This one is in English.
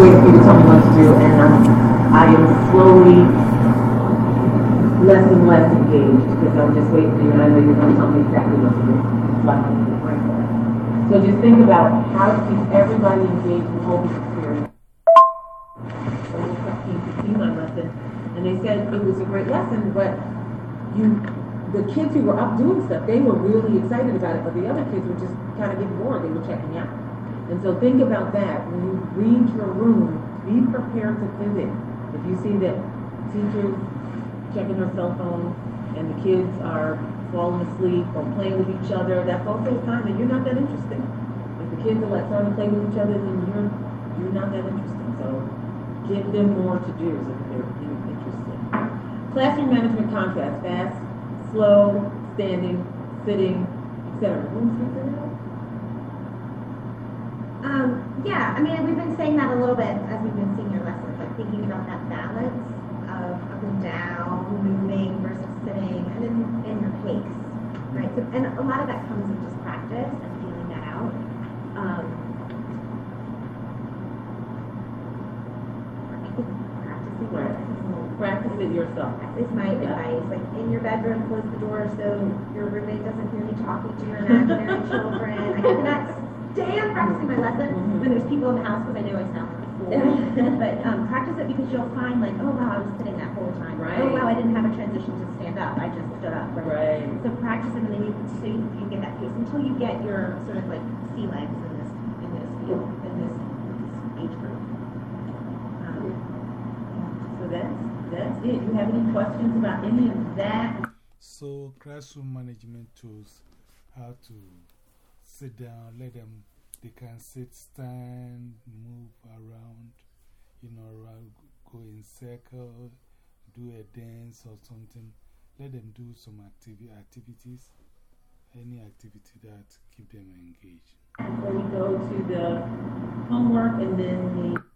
wait for you to tell me what to do, and I'm, I am slowly less and less engaged because I'm just waiting for you, and I know you're going to tell me exactly what to do. So just think about how to keep everybody engaged in the we'll keep to see my lesson, and they said it was a great lesson, but you, the kids who were up doing stuff, they were really excited about it, but the other kids were just kind of getting bored. They were checking out. And so think about that. When you read your room, be prepared to pivot. If you see that teachers checking her cell phone and the kids are falling asleep or playing with each other, that's also a sign that you're not that interesting. If the kids are like starting to play with each other, then you're you're not that interesting. So give them more to do so that they're interested. Classroom management contrast, fast, slow, standing, sitting, etc. Um, yeah, I mean, we've been saying that a little bit as we've been seeing your lessons, like thinking about that balance of up and down, moving versus sitting, and then in your pace, right? So, and a lot of that comes in just practice and feeling that out. Um, practicing Right. Practice it yourself. Is my Yeah. advice. Like in your bedroom, close the door so your roommate doesn't hear you talking to your imaginary children. I cannot stand practicing my lesson Mhm. when there's people in the house because I know I sound like a fool. but um, practice it because you'll find like, oh wow, I was sitting that whole time. Right. Oh wow, I didn't have a transition to stand up. I just stood up. Right. So practice it and then you so you, you get that pace until you get your sort of like sea legs in this in this field in this, this age group. Um, So that's, that's it. You have any questions about any of that? So, classroom management tools, how to sit down, let them, they can sit, stand, move around, you know, go in circle, do a dance or something. Let them do some activi activities, any activity that keep them engaged. So we go to the homework and then the